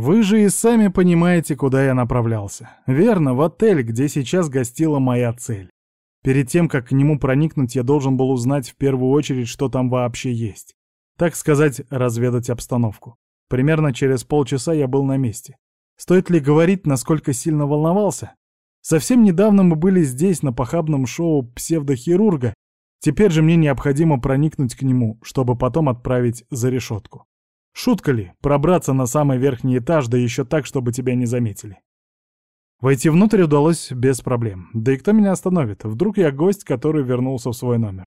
Вы же и сами понимаете, куда я направлялся. Верно, в отель, где сейчас гостила моя цель. Перед тем, как к нему проникнуть, я должен был узнать в первую очередь, что там вообще есть. Так сказать, разведать обстановку. Примерно через полчаса я был на месте. Стоит ли говорить, насколько сильно волновался? Совсем недавно мы были здесь, на похабном шоу псевдохирурга. Теперь же мне необходимо проникнуть к нему, чтобы потом отправить за решетку. Шутка ли, пробраться на самый верхний этаж, да еще так, чтобы тебя не заметили. Войти внутрь удалось без проблем. Да и кто меня остановит? Вдруг я гость, который вернулся в свой номер.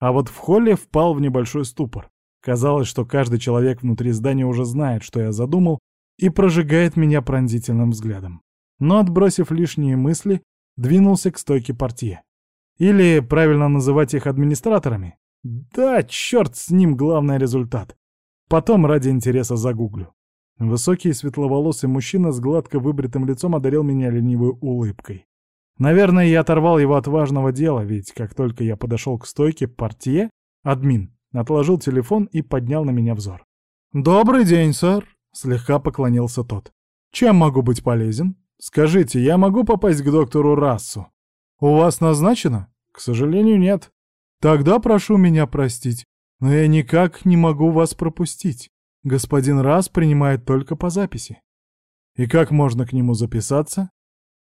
А вот в холле впал в небольшой ступор. Казалось, что каждый человек внутри здания уже знает, что я задумал, и прожигает меня пронзительным взглядом. Но, отбросив лишние мысли, двинулся к стойке портье. Или правильно называть их администраторами? Да, черт с ним, главный результат. Потом ради интереса загуглю. Высокий светловолосый мужчина с гладко выбритым лицом одарил меня ленивой улыбкой. Наверное, я оторвал его от важного дела, ведь как только я подошел к стойке, портье, админ, отложил телефон и поднял на меня взор. «Добрый день, сэр!» — слегка поклонился тот. «Чем могу быть полезен? Скажите, я могу попасть к доктору Рассу? У вас назначено? К сожалению, нет. Тогда прошу меня простить, но я никак не могу вас пропустить. Господин Расс принимает только по записи. И как можно к нему записаться?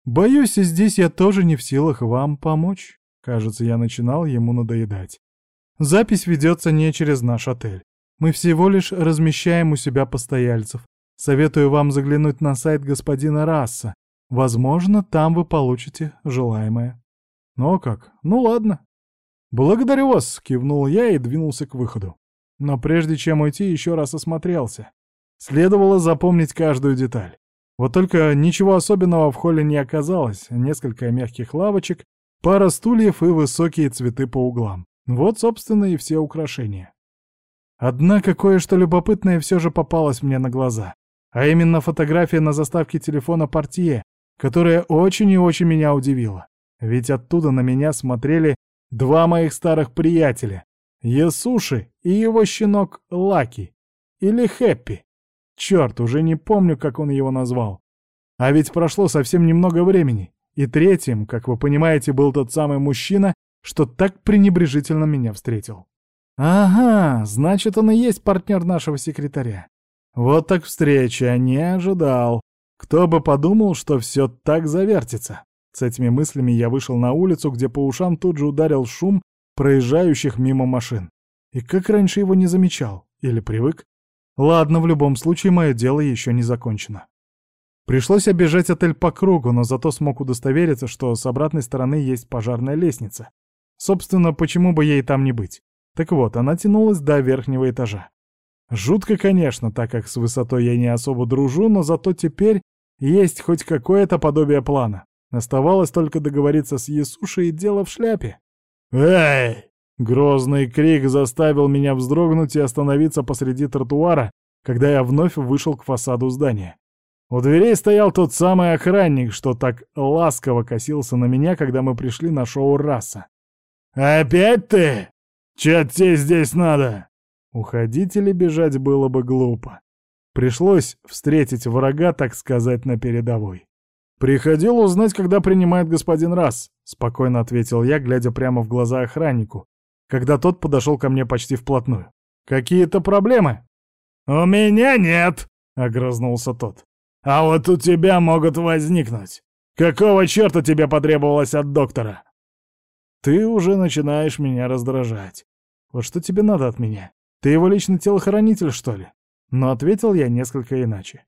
Боюсь, и здесь я тоже не в силах вам помочь. Кажется, я начинал ему надоедать. Запись ведется не через наш отель. Мы всего лишь размещаем у себя постояльцев. Советую вам заглянуть на сайт господина Расса. Возможно, там вы получите желаемое. Ну а как? Ну ладно. Благодарю вас, кивнул я и двинулся к выходу. Но прежде чем уйти, еще раз осмотрелся. Следовало запомнить каждую деталь. Вот только ничего особенного в холле не оказалось. Несколько мягких лавочек, пара стульев и высокие цветы по углам. Вот, собственно, и все украшения. Однако кое-что любопытное все же попалось мне на глаза. А именно фотография на заставке телефона портье, которая очень и очень меня удивила. Ведь оттуда на меня смотрели два моих старых приятеля, Ясуши и его щенок Лаки. Или Хэппи. Черт, уже не помню, как он его назвал. А ведь прошло совсем немного времени. И третьим, как вы понимаете, был тот самый мужчина, что так пренебрежительно меня встретил. Ага, значит, он и есть партнер нашего секретаря. Вот так встреча, не ожидал. Кто бы подумал, что все так завертится. С этими мыслями я вышел на улицу, где по ушам тут же ударил шум проезжающих мимо машин. И как раньше его не замечал? Или привык? Ладно, в любом случае мое дело еще не закончено. Пришлось обижать отель по кругу, но зато смог удостовериться, что с обратной стороны есть пожарная лестница. Собственно, почему бы ей там не быть? Так вот, она тянулась до верхнего этажа. Жутко, конечно, так как с высотой я не особо дружу, но зато теперь есть хоть какое-то подобие плана. Оставалось только договориться с Ясушей и дело в шляпе. «Эй!» Грозный крик заставил меня вздрогнуть и остановиться посреди тротуара, когда я вновь вышел к фасаду здания. У дверей стоял тот самый охранник, что так ласково косился на меня, когда мы пришли на шоу «Раса». «Опять ты? Чё тебе здесь надо?» Уходить или бежать было бы глупо. Пришлось встретить врага, так сказать, на передовой. «Приходил узнать, когда принимает господин Расс», — спокойно ответил я, глядя прямо в глаза охраннику, когда тот подошел ко мне почти вплотную. «Какие-то проблемы?» «У меня нет», — огрызнулся тот. «А вот у тебя могут возникнуть. Какого черта тебе потребовалось от доктора?» «Ты уже начинаешь меня раздражать. Вот что тебе надо от меня? Ты его личный телохранитель, что ли?» Но ответил я несколько иначе.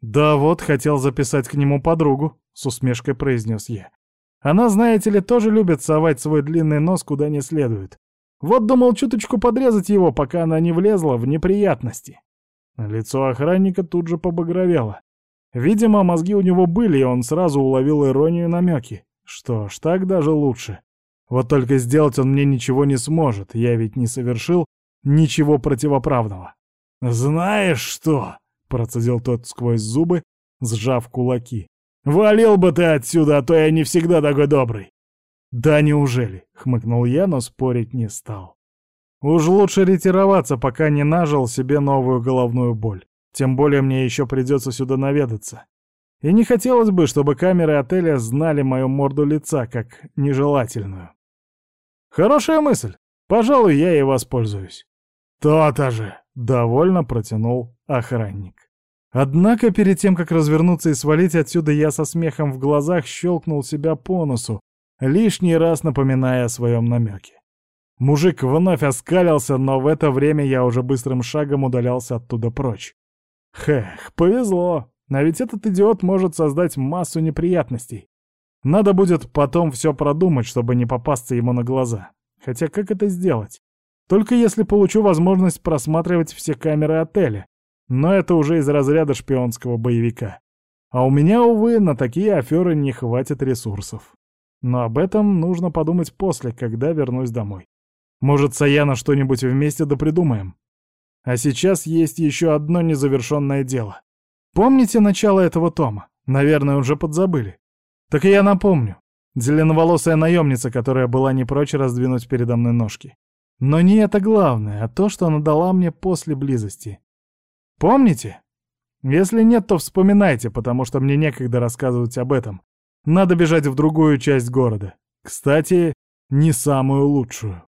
«Да вот, хотел записать к нему подругу», — с усмешкой произнес я. «Она, знаете ли, тоже любит совать свой длинный нос куда не следует. Вот думал чуточку подрезать его, пока она не влезла в неприятности». Лицо охранника тут же побагровело. Видимо, мозги у него были, и он сразу уловил иронию и намеки. Что ж, так даже лучше. Вот только сделать он мне ничего не сможет, я ведь не совершил ничего противоправного. «Знаешь что?» Процедил тот сквозь зубы, сжав кулаки. «Валил бы ты отсюда, а то я не всегда такой добрый!» «Да неужели?» — хмыкнул я, но спорить не стал. «Уж лучше ретироваться, пока не нажил себе новую головную боль. Тем более мне еще придется сюда наведаться. И не хотелось бы, чтобы камеры отеля знали мою морду лица как нежелательную. Хорошая мысль. Пожалуй, я и воспользуюсь. То-то же, довольно протянул охранник. Однако перед тем, как развернуться и свалить отсюда, я со смехом в глазах щелкнул себя по носу, лишний раз напоминая о своем намеке. Мужик вновь оскалился, но в это время я уже быстрым шагом удалялся оттуда прочь. Хех, повезло. А ведь этот идиот может создать массу неприятностей. Надо будет потом все продумать, чтобы не попасться ему на глаза. Хотя как это сделать? Только если получу возможность просматривать все камеры отеля. Но это уже из разряда шпионского боевика. А у меня, увы, на такие аферы не хватит ресурсов. Но об этом нужно подумать после, когда вернусь домой. Может, Саяна что-нибудь вместе допридумаем? А сейчас есть еще одно незавершенное дело. Помните начало этого тома? Наверное, уже подзабыли. Так и я напомню. Зеленоволосая наемница, которая была не прочь раздвинуть передо мной ножки. Но не это главное, а то, что она дала мне после близости. Помните? Если нет, то вспоминайте, потому что мне некогда рассказывать об этом. Надо бежать в другую часть города. Кстати, не самую лучшую.